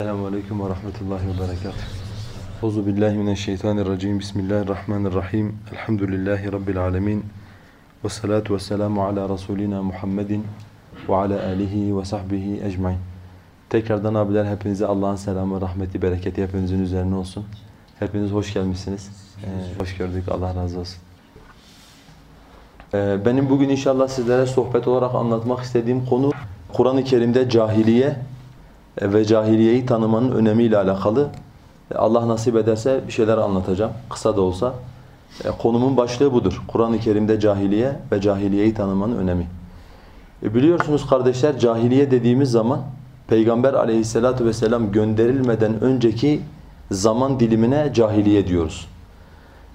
Selamun Aleyküm ve Rahmetullahi ve Berekatuhu. Euzu billahi mineşşeytanirracim. Bismillahirrahmanirrahim. Elhamdülillahi Rabbil alemin. Ve salatu ve selamu ala Resulina Muhammedin ve ala alihi ve sahbihi ecmain. Tekrardan abiler hepinize Allah'ın selamı, rahmeti, bereketi hepinizin üzerine olsun. Hepiniz hoş gelmişsiniz. Ee, hoş gördük. Allah razı olsun. Ee, benim bugün inşallah sizlere sohbet olarak anlatmak istediğim konu Kur'an-ı Kerim'de cahiliye ve cahiliyeyi tanımanın önemiyle alakalı. Allah nasip ederse bir şeyler anlatacağım. Kısa da olsa. E, konumun başlığı budur. Kur'an-ı Kerim'de cahiliye ve cahiliyeyi tanımanın önemi. E, biliyorsunuz kardeşler cahiliye dediğimiz zaman Peygamber aleyhissalatu vesselam gönderilmeden önceki zaman dilimine cahiliye diyoruz.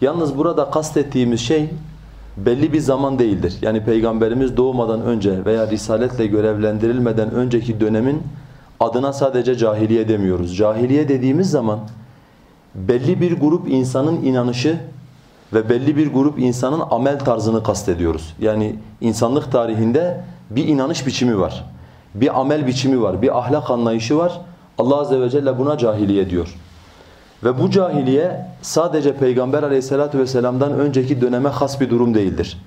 Yalnız burada kastettiğimiz şey belli bir zaman değildir. Yani Peygamberimiz doğmadan önce veya risaletle görevlendirilmeden önceki dönemin adına sadece cahiliye demiyoruz. Cahiliye dediğimiz zaman belli bir grup insanın inanışı ve belli bir grup insanın amel tarzını kastediyoruz. Yani insanlık tarihinde bir inanış biçimi var. Bir amel biçimi var, bir ahlak anlayışı var. Allah azze ve celle buna cahiliye diyor. Ve bu cahiliye sadece Peygamber aleyhissalatu vesselam'dan önceki döneme has bir durum değildir.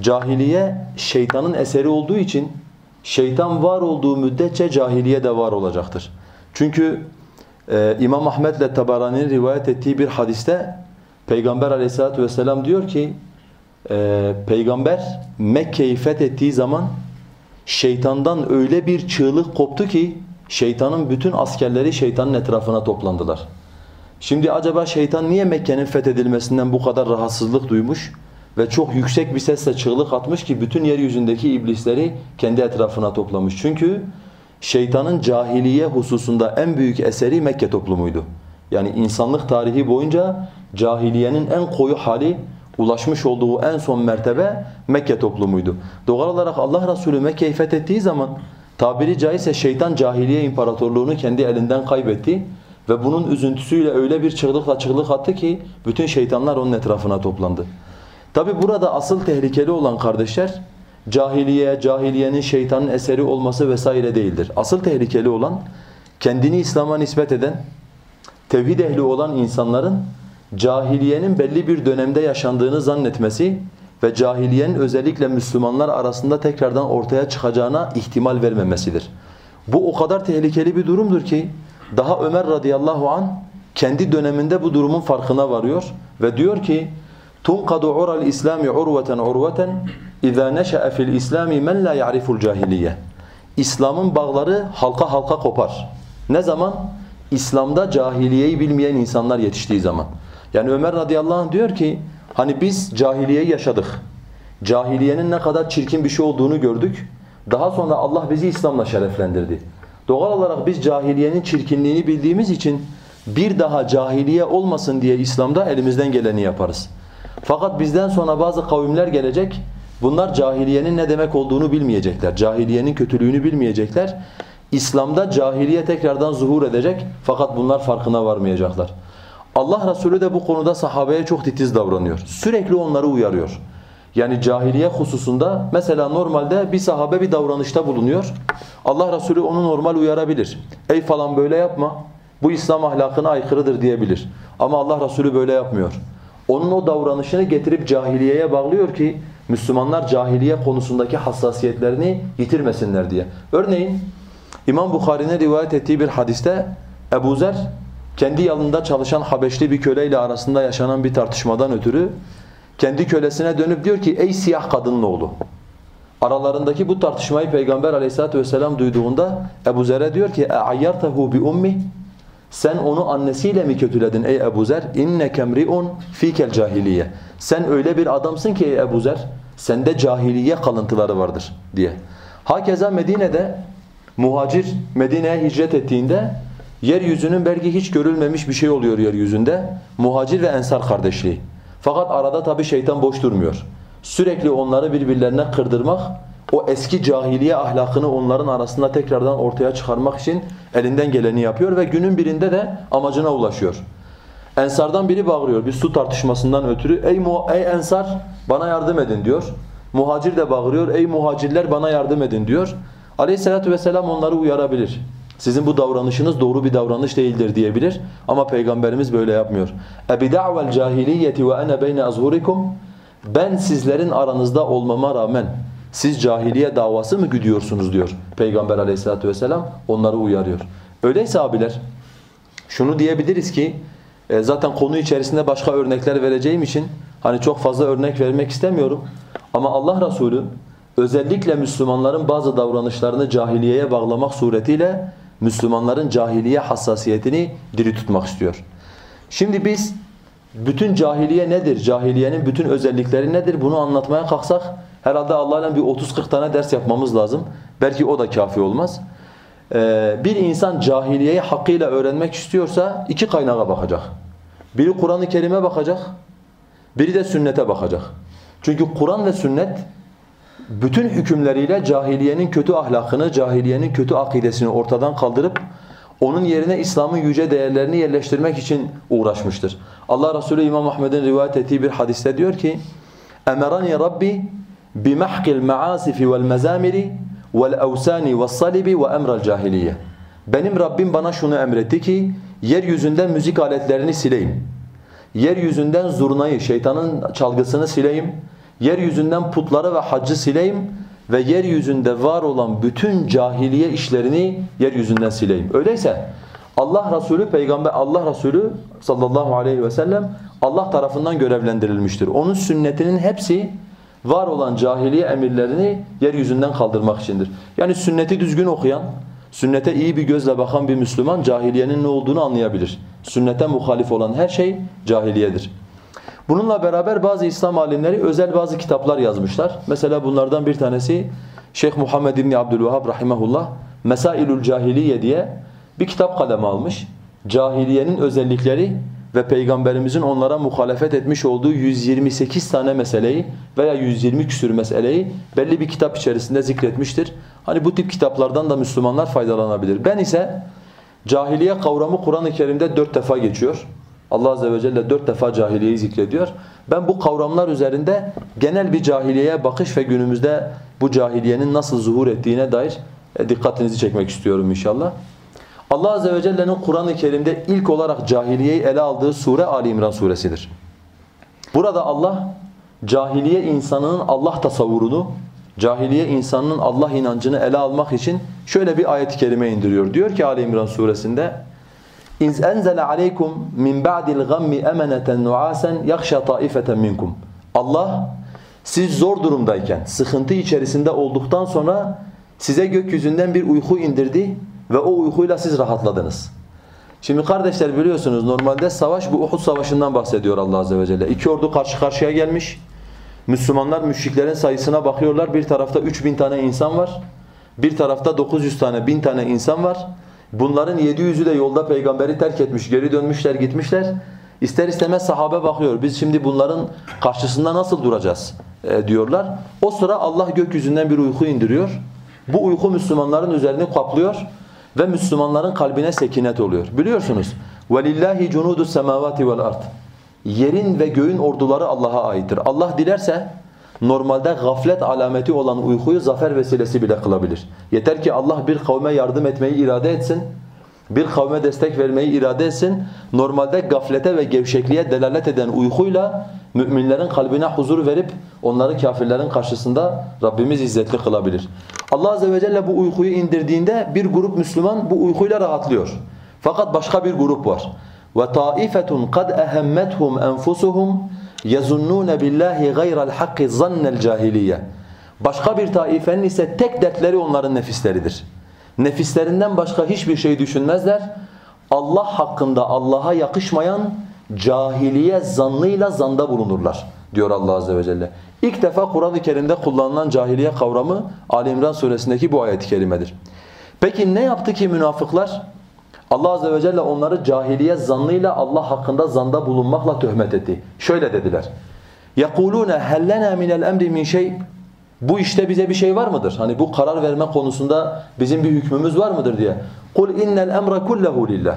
Cahiliye şeytanın eseri olduğu için şeytan var olduğu müddetçe cahiliye de var olacaktır. Çünkü e, İmam Ahmed ile Tabarani'nin rivayet ettiği bir hadiste Peygamber aleyhissalatu vesselam diyor ki e, Peygamber Mekke'yi fethettiği zaman şeytandan öyle bir çığlık koptu ki şeytanın bütün askerleri şeytanın etrafına toplandılar. Şimdi acaba şeytan niye Mekke'nin fethedilmesinden bu kadar rahatsızlık duymuş ve çok yüksek bir sesle çığlık atmış ki bütün yeryüzündeki iblisleri kendi etrafına toplamış. Çünkü şeytanın cahiliye hususunda en büyük eseri Mekke toplumuydu. Yani insanlık tarihi boyunca cahiliyenin en koyu hali ulaşmış olduğu en son mertebe Mekke toplumuydu. Doğal olarak Allah Resulü Mekke'yi fethettiği zaman tabiri caizse şeytan cahiliye imparatorluğunu kendi elinden kaybetti ve bunun üzüntüsüyle öyle bir çığlıkla çığlık attı ki bütün şeytanlar onun etrafına toplandı. Tabi burada asıl tehlikeli olan kardeşler cahiliye, cahiliyenin şeytanın eseri olması vesaire değildir. Asıl tehlikeli olan kendini İslam'a nispet eden, tevhid ehli olan insanların cahiliyenin belli bir dönemde yaşandığını zannetmesi ve cahiliyenin özellikle Müslümanlar arasında tekrardan ortaya çıkacağına ihtimal vermemesidir. Bu o kadar tehlikeli bir durumdur ki daha Ömer radıyallahu an kendi döneminde bu durumun farkına varıyor ve diyor ki تُنْقَدُ عُرَى الْإِسْلَامِ عُرْوَةً عُرْوَةً اِذَا نَشَأَ فِي الْإِسْلَامِ مَنْ لَا يَعْرِفُ الْجَاهِلِيَّةِ İslam'ın bağları halka halka kopar. Ne zaman? İslam'da cahiliyeyi bilmeyen insanlar yetiştiği zaman. Yani Ömer radıyallahu anh diyor ki hani biz cahiliyeyi yaşadık. Cahiliyenin ne kadar çirkin bir şey olduğunu gördük. Daha sonra Allah bizi İslam'la şereflendirdi. Doğal olarak biz cahiliyenin çirkinliğini bildiğimiz için bir daha cahiliye olmasın diye İslam'da elimizden geleni yaparız. Fakat bizden sonra bazı kavimler gelecek. Bunlar cahiliyenin ne demek olduğunu bilmeyecekler. Cahiliyenin kötülüğünü bilmeyecekler. İslam'da cahiliye tekrardan zuhur edecek fakat bunlar farkına varmayacaklar. Allah Resulü de bu konuda sahabeye çok titiz davranıyor. Sürekli onları uyarıyor. Yani cahiliye hususunda mesela normalde bir sahabe bir davranışta bulunuyor. Allah Resulü onu normal uyarabilir. Ey falan böyle yapma. Bu İslam ahlakına aykırıdır diyebilir. Ama Allah Resulü böyle yapmıyor Onun o davranışını getirip cahiliyeye bağlıyor ki Müslümanlar cahiliye konusundaki hassasiyetlerini yitirmesinler diye. Örneğin İmam Bukhari'nin rivayet ettiği bir hadiste Ebu Zer kendi yanında çalışan Habeşli bir köleyle arasında yaşanan bir tartışmadan ötürü kendi kölesine dönüp diyor ki ey siyah kadının oğlu. Aralarındaki bu tartışmayı Peygamber aleyhissalatu vesselam duyduğunda Ebu Zer'e diyor ki اَعَيَّرْتَهُ بِأُمِّهِ sen onu annesiyle mi kötüledin ey Ebu Zer? İnneke mri'un fikel cahiliye. Sen öyle bir adamsın ki ey Ebu Zer, sende cahiliye kalıntıları vardır diye. Hakeza Medine'de muhacir Medine'ye hicret ettiğinde yeryüzünün belki hiç görülmemiş bir şey oluyor yeryüzünde. Muhacir ve ensar kardeşliği. Fakat arada tabi şeytan boş durmuyor. Sürekli onları birbirlerine kırdırmak o eski cahiliye ahlakını onların arasında tekrardan ortaya çıkarmak için elinden geleni yapıyor ve günün birinde de amacına ulaşıyor. Ensardan biri bağırıyor bir su tartışmasından ötürü ey, mu ey ensar bana yardım edin diyor. Muhacir de bağırıyor ey muhacirler bana yardım edin diyor. Aleyhisselatü vesselam onları uyarabilir. Sizin bu davranışınız doğru bir davranış değildir diyebilir ama peygamberimiz böyle yapmıyor. Ebida'vel cahiliyeti ve ene beyne azhurikum ben sizlerin aranızda olmama rağmen siz cahiliye davası mı güdüyorsunuz diyor Peygamber aleyhissalatu vesselam. Onları uyarıyor. Öyleyse abiler şunu diyebiliriz ki e, zaten konu içerisinde başka örnekler vereceğim için hani çok fazla örnek vermek istemiyorum. Ama Allah Resulü özellikle Müslümanların bazı davranışlarını cahiliyeye bağlamak suretiyle Müslümanların cahiliye hassasiyetini diri tutmak istiyor. Şimdi biz bütün cahiliye nedir? Cahiliyenin bütün özellikleri nedir? Bunu anlatmaya kalksak herhalde Allah'la bir 30-40 tane ders yapmamız lazım. Belki o da kafi olmaz. Ee, bir insan cahiliyeyi hakkıyla öğrenmek istiyorsa iki kaynağa bakacak. Biri Kur'an-ı Kerim'e bakacak, biri de sünnete bakacak. Çünkü Kur'an ve sünnet bütün hükümleriyle cahiliyenin kötü ahlakını, cahiliyenin kötü akidesini ortadan kaldırıp onun yerine İslam'ın yüce değerlerini yerleştirmek için uğraşmıştır. Allah Resulü İmam Ahmed'in rivayet ettiği bir hadiste diyor ki: "Emerani Rabbi bimahqil maasifi vel mezamiri vel awsani ves salibi ve emrel cahiliye." Benim Rabbim bana şunu emretti ki yeryüzünden müzik aletlerini sileyim. Yeryüzünden zurnayı, şeytanın çalgısını sileyim. Yeryüzünden putları ve haccı sileyim ve yeryüzünde var olan bütün cahiliye işlerini yeryüzünden sileyim. Öyleyse Allah Resulü peygamber Allah Resulü sallallahu aleyhi ve sellem Allah tarafından görevlendirilmiştir. Onun sünnetinin hepsi var olan cahiliye emirlerini yeryüzünden kaldırmak içindir. Yani sünneti düzgün okuyan, sünnete iyi bir gözle bakan bir Müslüman cahiliyenin ne olduğunu anlayabilir. Sünnete muhalif olan her şey cahiliyedir. Bununla beraber bazı İslam alimleri özel bazı kitaplar yazmışlar. Mesela bunlardan bir tanesi Şeyh Muhammed İbni Abdülvahhab rahimahullah Mesailül Cahiliye diye bir kitap kaleme almış. Cahiliyenin özellikleri ve Peygamberimizin onlara muhalefet etmiş olduğu 128 tane meseleyi veya 120 küsür meseleyi belli bir kitap içerisinde zikretmiştir. Hani bu tip kitaplardan da Müslümanlar faydalanabilir. Ben ise cahiliye kavramı Kur'an-ı Kerim'de dört defa geçiyor. Allah Azze ve Celle dört defa cahiliyeyi zikrediyor. Ben bu kavramlar üzerinde genel bir cahiliyeye bakış ve günümüzde bu cahiliyenin nasıl zuhur ettiğine dair e, dikkatinizi çekmek istiyorum inşallah. Allah Azze ve Celle'nin Kur'an-ı Kerim'de ilk olarak cahiliyeyi ele aldığı sure Ali İmran suresidir. Burada Allah cahiliye insanının Allah tasavvurunu, cahiliye insanının Allah inancını ele almak için şöyle bir ayet-i kerime indiriyor. Diyor ki Ali İmran suresinde İz enzele aleykum min ba'dil gammi emaneten nuasen yakhsha taifeten minkum. Allah siz zor durumdayken, sıkıntı içerisinde olduktan sonra size gökyüzünden bir uyku indirdi ve o uykuyla siz rahatladınız. Şimdi kardeşler biliyorsunuz normalde savaş bu Uhud savaşından bahsediyor Allah azze ve celle. İki ordu karşı karşıya gelmiş. Müslümanlar müşriklerin sayısına bakıyorlar. Bir tarafta 3000 tane insan var. Bir tarafta 900 tane, 1000 tane insan var. Bunların 700'ü de yolda peygamberi terk etmiş, geri dönmüşler, gitmişler. İster istemez sahabe bakıyor. Biz şimdi bunların karşısında nasıl duracağız e, diyorlar. O sıra Allah gökyüzünden bir uyku indiriyor. Bu uyku Müslümanların üzerini kaplıyor ve Müslümanların kalbine sekinet oluyor. Biliyorsunuz. وَلِلَّهِ جُنُودُ السَّمَاوَاتِ وَالْأَرْضِ Yerin ve göğün orduları Allah'a aittir. Allah dilerse normalde gaflet alameti olan uykuyu zafer vesilesi bile kılabilir. Yeter ki Allah bir kavme yardım etmeyi irade etsin, bir kavme destek vermeyi irade etsin. Normalde gaflete ve gevşekliğe delalet eden uykuyla müminlerin kalbine huzur verip onları kafirlerin karşısında Rabbimiz izzetli kılabilir. Allah azze ve celle bu uykuyu indirdiğinde bir grup Müslüman bu uykuyla rahatlıyor. Fakat başka bir grup var. Ve taifetun kad ehemmethum enfusuhum yazunnun billahi gayra'l hakki zannel cahiliye. Başka bir taifenin ise tek dertleri onların nefisleridir. Nefislerinden başka hiçbir şey düşünmezler. Allah hakkında Allah'a yakışmayan cahiliye zannıyla zanda bulunurlar diyor Allah Azze ve Celle. İlk defa Kur'an-ı Kerim'de kullanılan cahiliye kavramı Ali İmran suresindeki bu ayet-i kerimedir. Peki ne yaptı ki münafıklar? Allah Azze ve Celle onları cahiliye zannıyla Allah hakkında zanda bulunmakla töhmet etti. Şöyle dediler. يَقُولُونَ هَلْ لَنَا مِنَ الْاَمْرِ مِنْ şey. Bu işte bize bir şey var mıdır? Hani bu karar verme konusunda bizim bir hükmümüz var mıdır diye. قُلْ اِنَّ الْاَمْرَ كُلَّهُ لِلّٰهِ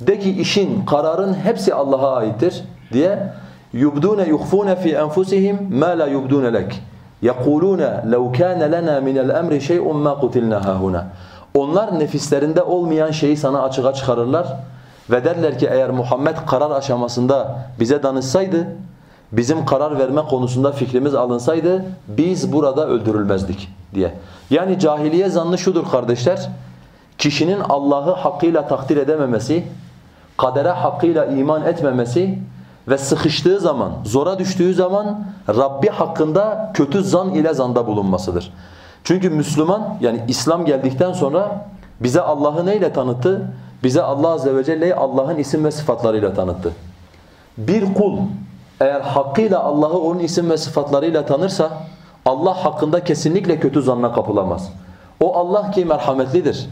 de ki işin, kararın hepsi Allah'a aittir diye yubdune yuhfune fi enfusihim ma la yubdune lek. Yekulune lev kana lana min el-emri şey'un ma kutilna hahuna. Onlar nefislerinde olmayan şeyi sana açığa çıkarırlar ve derler ki eğer Muhammed karar aşamasında bize danışsaydı, bizim karar verme konusunda fikrimiz alınsaydı biz burada öldürülmezdik diye. Yani cahiliye zannı şudur kardeşler, kişinin Allah'ı hakkıyla takdir edememesi, kadere hakkıyla iman etmemesi ve sıkıştığı zaman, zora düştüğü zaman Rabbi hakkında kötü zan ile zanda bulunmasıdır. Çünkü Müslüman yani İslam geldikten sonra bize Allah'ı neyle tanıttı? Bize Allah azze ve celle'yi Allah'ın isim ve sıfatlarıyla tanıttı. Bir kul eğer hakkıyla Allah'ı onun isim ve sıfatlarıyla tanırsa Allah hakkında kesinlikle kötü zanna kapılamaz. O Allah ki merhametlidir.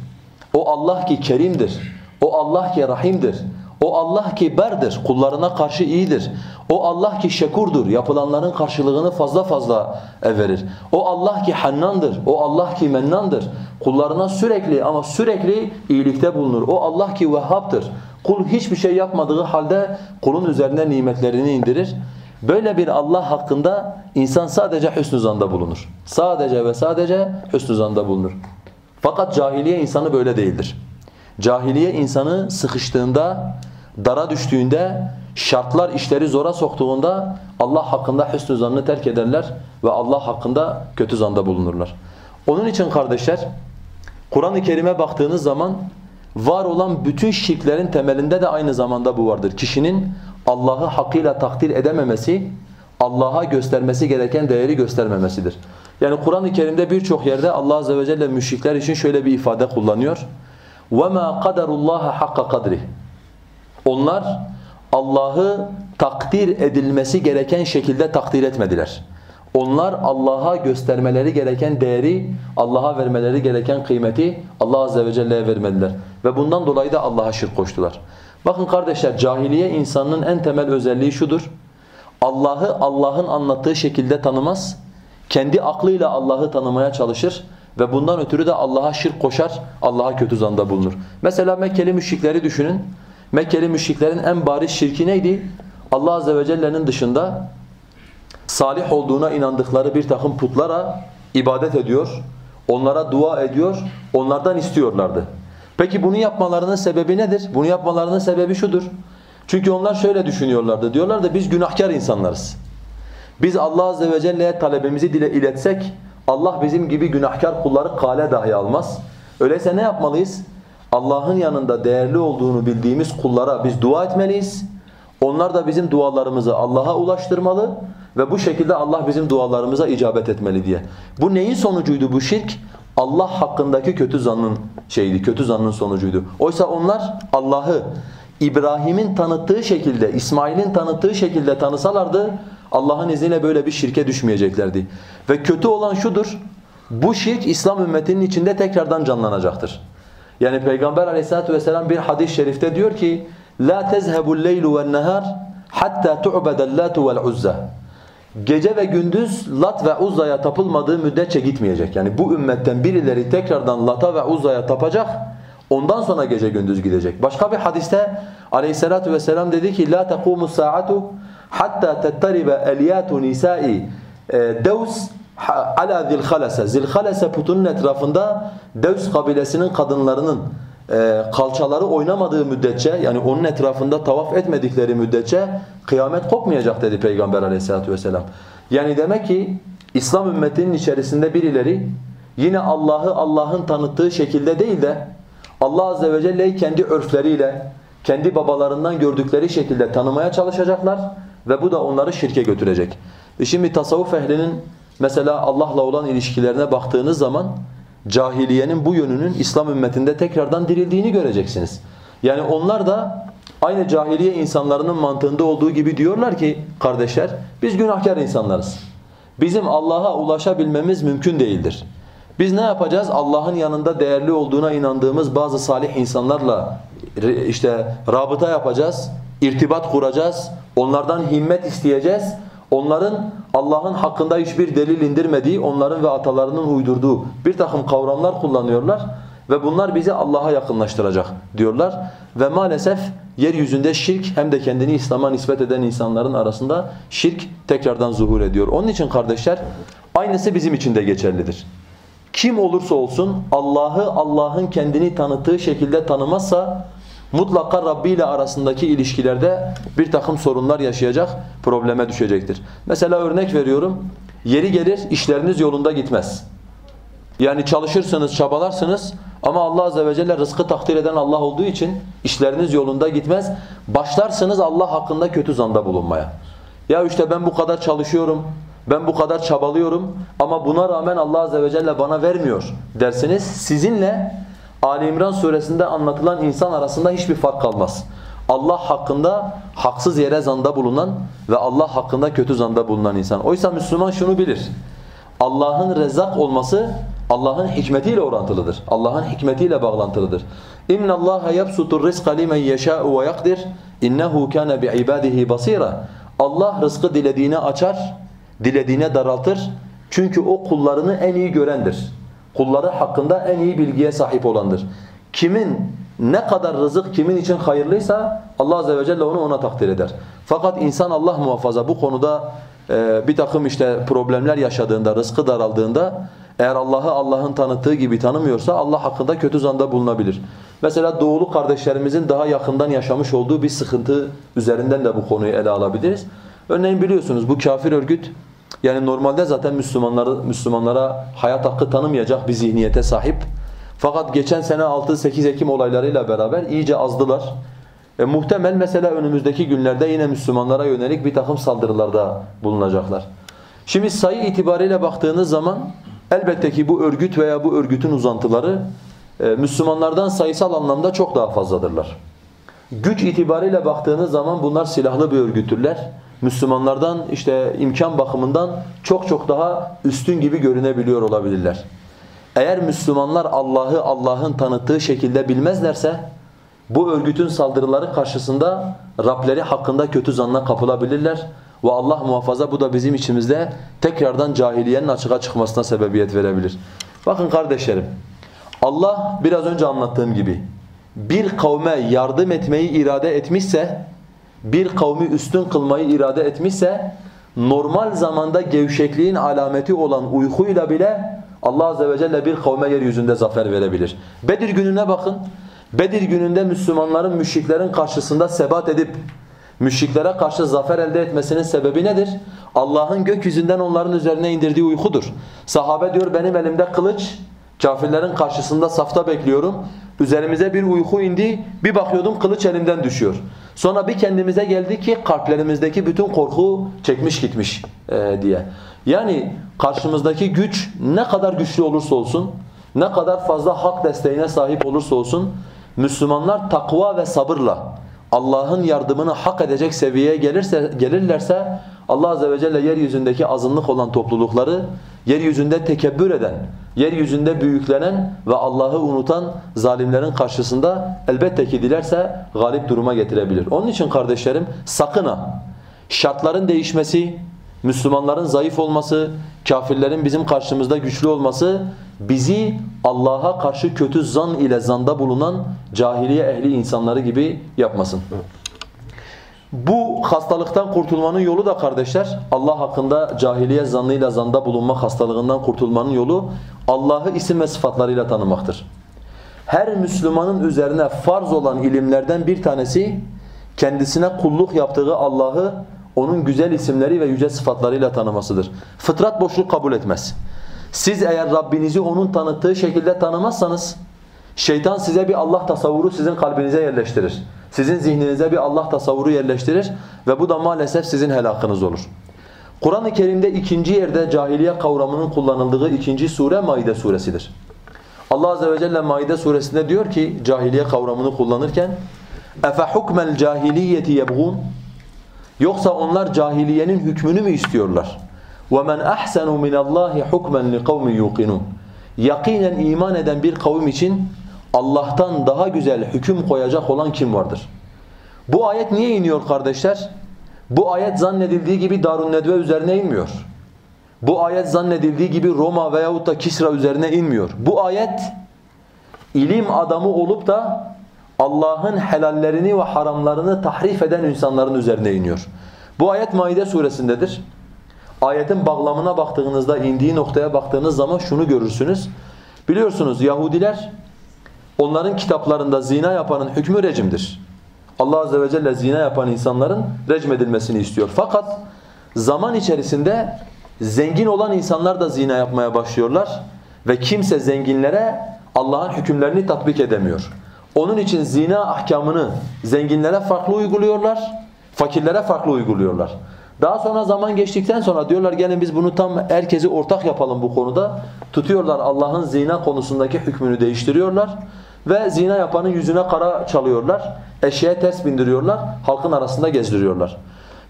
O Allah ki kerimdir. O Allah ki rahimdir. O Allah ki berdir, kullarına karşı iyidir. O Allah ki şekurdur, yapılanların karşılığını fazla fazla verir. O Allah ki hannandır, o Allah ki mennandır. Kullarına sürekli ama sürekli iyilikte bulunur. O Allah ki vehhabdır. Kul hiçbir şey yapmadığı halde kulun üzerine nimetlerini indirir. Böyle bir Allah hakkında insan sadece hüsnü zanda bulunur. Sadece ve sadece hüsnü zanda bulunur. Fakat cahiliye insanı böyle değildir. Cahiliye insanı sıkıştığında, dara düştüğünde, şartlar işleri zora soktuğunda Allah hakkında hüsnü zannı terk ederler ve Allah hakkında kötü zanda bulunurlar. Onun için kardeşler, Kur'an-ı Kerim'e baktığınız zaman var olan bütün şirklerin temelinde de aynı zamanda bu vardır. Kişinin Allah'ı hakkıyla takdir edememesi, Allah'a göstermesi gereken değeri göstermemesidir. Yani Kur'an-ı Kerim'de birçok yerde Allah azze ve celle müşrikler için şöyle bir ifade kullanıyor. وَمَا قَدَرُ اللّٰهَ حَقَّ قَدْرِهِ Onlar Allah'ı takdir edilmesi gereken şekilde takdir etmediler. Onlar Allah'a göstermeleri gereken değeri, Allah'a vermeleri gereken kıymeti Allah azze ve celle'ye vermediler. Ve bundan dolayı da Allah'a şirk koştular. Bakın kardeşler cahiliye insanının en temel özelliği şudur. Allah'ı Allah'ın anlattığı şekilde tanımaz. Kendi aklıyla Allah'ı tanımaya çalışır ve bundan ötürü de Allah'a şirk koşar, Allah'a kötü zanda bulunur. Mesela Mekkeli müşrikleri düşünün. Mekkeli müşriklerin en bariz şirki neydi? Allah azze ve celle'nin dışında salih olduğuna inandıkları bir takım putlara ibadet ediyor, onlara dua ediyor, onlardan istiyorlardı. Peki bunu yapmalarının sebebi nedir? Bunu yapmalarının sebebi şudur. Çünkü onlar şöyle düşünüyorlardı. Diyorlar biz günahkar insanlarız. Biz Allah azze ve celle'ye talebimizi dile iletsek Allah bizim gibi günahkar kulları kale dahi almaz. Öyleyse ne yapmalıyız? Allah'ın yanında değerli olduğunu bildiğimiz kullara biz dua etmeliyiz. Onlar da bizim dualarımızı Allah'a ulaştırmalı ve bu şekilde Allah bizim dualarımıza icabet etmeli diye. Bu neyin sonucuydu bu şirk? Allah hakkındaki kötü zannın şeydi, kötü zannın sonucuydu. Oysa onlar Allah'ı İbrahim'in tanıttığı şekilde, İsmail'in tanıttığı şekilde tanısalardı Allah'ın izniyle böyle bir şirke düşmeyeceklerdi. Ve kötü olan şudur, bu şirk İslam ümmetinin içinde tekrardan canlanacaktır. Yani Peygamber aleyhissalatu vesselam bir hadis-i şerifte diyor ki leylu ven nehar hatta tu'bedel latu vel uzza. Gece ve gündüz Lat ve Uzza'ya tapılmadığı müddetçe gitmeyecek. Yani bu ümmetten birileri tekrardan Lat'a ve Uzza'ya tapacak. Ondan sonra gece gündüz gidecek. Başka bir hadiste aleyhissalatu vesselam dedi ki La tequmu saatu hatta tettaribe eliyatu nisai e, Devs ala zilhalese. Zilhalese putunun etrafında Devs kabilesinin kadınlarının e, kalçaları oynamadığı müddetçe yani onun etrafında tavaf etmedikleri müddetçe kıyamet kopmayacak dedi Peygamber aleyhissalatu vesselam. Yani demek ki İslam ümmetinin içerisinde birileri yine Allah'ı Allah'ın tanıttığı şekilde değil de Allah azze ve celle'yi kendi örfleriyle, kendi babalarından gördükleri şekilde tanımaya çalışacaklar ve bu da onları şirke götürecek. E şimdi tasavvuf ehlinin mesela Allah'la olan ilişkilerine baktığınız zaman cahiliyenin bu yönünün İslam ümmetinde tekrardan dirildiğini göreceksiniz. Yani onlar da aynı cahiliye insanlarının mantığında olduğu gibi diyorlar ki kardeşler biz günahkar insanlarız. Bizim Allah'a ulaşabilmemiz mümkün değildir. Biz ne yapacağız? Allah'ın yanında değerli olduğuna inandığımız bazı salih insanlarla işte rabıta yapacağız, irtibat kuracağız, onlardan himmet isteyeceğiz. Onların Allah'ın hakkında hiçbir delil indirmediği, onların ve atalarının uydurduğu bir takım kavramlar kullanıyorlar ve bunlar bizi Allah'a yakınlaştıracak diyorlar. Ve maalesef yeryüzünde şirk hem de kendini İslam'a nispet eden insanların arasında şirk tekrardan zuhur ediyor. Onun için kardeşler aynısı bizim için de geçerlidir. Kim olursa olsun Allah'ı Allah'ın kendini tanıttığı şekilde tanımazsa mutlaka Rabbi ile arasındaki ilişkilerde bir takım sorunlar yaşayacak, probleme düşecektir. Mesela örnek veriyorum, yeri gelir işleriniz yolunda gitmez. Yani çalışırsınız, çabalarsınız ama Allah Azze ve Celle rızkı takdir eden Allah olduğu için işleriniz yolunda gitmez. Başlarsınız Allah hakkında kötü zanda bulunmaya. Ya işte ben bu kadar çalışıyorum, ben bu kadar çabalıyorum ama buna rağmen Allah Azze ve Celle bana vermiyor dersiniz. Sizinle Ali İmran suresinde anlatılan insan arasında hiçbir fark kalmaz. Allah hakkında haksız yere zanda bulunan ve Allah hakkında kötü zanda bulunan insan. Oysa Müslüman şunu bilir. Allah'ın rezzak olması Allah'ın hikmetiyle orantılıdır. Allah'ın hikmetiyle bağlantılıdır. İnna Allaha yabsutur rizqa limen yeşâ'u ve yakdir. İnnehu kana bi'ibadihi basira. Allah rızkı dilediğine açar, dilediğine daraltır. Çünkü o kullarını en iyi görendir. Kulları hakkında en iyi bilgiye sahip olandır. Kimin ne kadar rızık kimin için hayırlıysa Allah Azze ve Celle onu ona takdir eder. Fakat insan Allah muhafaza bu konuda e, bir takım işte problemler yaşadığında, rızkı daraldığında eğer Allah'ı Allah'ın tanıttığı gibi tanımıyorsa Allah hakkında kötü zanda bulunabilir. Mesela doğulu kardeşlerimizin daha yakından yaşamış olduğu bir sıkıntı üzerinden de bu konuyu ele alabiliriz. Örneğin biliyorsunuz bu kafir örgüt yani normalde zaten Müslümanları Müslümanlara hayat hakkı tanımayacak bir zihniyete sahip. Fakat geçen sene 6-8 Ekim olaylarıyla beraber iyice azdılar. E, muhtemel mesela önümüzdeki günlerde yine Müslümanlara yönelik bir takım saldırılarda bulunacaklar. Şimdi sayı itibariyle baktığınız zaman elbette ki bu örgüt veya bu örgütün uzantıları e, Müslümanlardan sayısal anlamda çok daha fazladırlar. Güç itibariyle baktığınız zaman bunlar silahlı bir örgütürler. Müslümanlardan işte imkan bakımından çok çok daha üstün gibi görünebiliyor olabilirler. Eğer Müslümanlar Allah'ı Allah'ın tanıttığı şekilde bilmezlerse bu örgütün saldırıları karşısında Rableri hakkında kötü zanna kapılabilirler ve Allah muhafaza bu da bizim içimizde tekrardan cahiliyenin açığa çıkmasına sebebiyet verebilir. Bakın kardeşlerim Allah biraz önce anlattığım gibi bir kavme yardım etmeyi irade etmişse bir kavmi üstün kılmayı irade etmişse normal zamanda gevşekliğin alameti olan uykuyla bile Allah Azze ve Celle bir kavme yeryüzünde zafer verebilir. Bedir gününe bakın. Bedir gününde Müslümanların müşriklerin karşısında sebat edip müşriklere karşı zafer elde etmesinin sebebi nedir? Allah'ın gökyüzünden onların üzerine indirdiği uykudur. Sahabe diyor benim elimde kılıç, kafirlerin karşısında safta bekliyorum. Üzerimize bir uyku indi, bir bakıyordum kılıç elimden düşüyor. Sonra bir kendimize geldi ki kalplerimizdeki bütün korku çekmiş gitmiş e, diye. Yani karşımızdaki güç ne kadar güçlü olursa olsun, ne kadar fazla hak desteğine sahip olursa olsun, Müslümanlar takva ve sabırla Allah'ın yardımını hak edecek seviyeye gelirse gelirlerse Allah azze ve celle yeryüzündeki azınlık olan toplulukları yeryüzünde tekebbür eden, yeryüzünde büyüklenen ve Allah'ı unutan zalimlerin karşısında elbette ki dilerse galip duruma getirebilir. Onun için kardeşlerim sakın ha şartların değişmesi, Müslümanların zayıf olması, kafirlerin bizim karşımızda güçlü olması bizi Allah'a karşı kötü zan ile zanda bulunan cahiliye ehli insanları gibi yapmasın. Bu hastalıktan kurtulmanın yolu da kardeşler Allah hakkında cahiliye zannıyla zanda bulunma hastalığından kurtulmanın yolu Allah'ı isim ve sıfatlarıyla tanımaktır. Her Müslümanın üzerine farz olan ilimlerden bir tanesi kendisine kulluk yaptığı Allah'ı onun güzel isimleri ve yüce sıfatlarıyla tanımasıdır. Fıtrat boşluk kabul etmez. Siz eğer Rabbinizi onun tanıttığı şekilde tanımazsanız şeytan size bir Allah tasavvuru sizin kalbinize yerleştirir. Sizin zihninize bir Allah tasavvuru yerleştirir ve bu da maalesef sizin helakınız olur. Kur'an-ı Kerim'de ikinci yerde cahiliye kavramının kullanıldığı ikinci sure Maide suresidir. Allah Azze ve Celle Maide suresinde diyor ki cahiliye kavramını kullanırken اَفَحُكْمَ الْجَاهِلِيَّةِ يَبْغُونَ Yoksa onlar cahiliyenin hükmünü mü istiyorlar? وَمَنْ أَحْسَنُ مِنَ اللّٰهِ حُكْمًا لِقَوْمٍ يُوقِنُونَ Yakinen iman eden bir kavim için Allah'tan daha güzel hüküm koyacak olan kim vardır? Bu ayet niye iniyor kardeşler? Bu ayet zannedildiği gibi Darun Nedve üzerine inmiyor. Bu ayet zannedildiği gibi Roma veyahut da Kisra üzerine inmiyor. Bu ayet ilim adamı olup da Allah'ın helallerini ve haramlarını tahrif eden insanların üzerine iniyor. Bu ayet Maide suresindedir. ayetin bağlamına baktığınızda, indiği noktaya baktığınız zaman şunu görürsünüz. Biliyorsunuz Yahudiler onların kitaplarında zina yapanın hükmü rejimdir. Allah Azze ve Celle zina yapan insanların recmedilmesini istiyor. Fakat zaman içerisinde zengin olan insanlar da zina yapmaya başlıyorlar. Ve kimse zenginlere Allah'ın hükümlerini tatbik edemiyor. Onun için zina ahkamını zenginlere farklı uyguluyorlar, fakirlere farklı uyguluyorlar. Daha sonra zaman geçtikten sonra diyorlar gelin biz bunu tam herkesi ortak yapalım bu konuda. Tutuyorlar Allah'ın zina konusundaki hükmünü değiştiriyorlar ve zina yapanın yüzüne kara çalıyorlar. Eşeğe ters bindiriyorlar, halkın arasında gezdiriyorlar.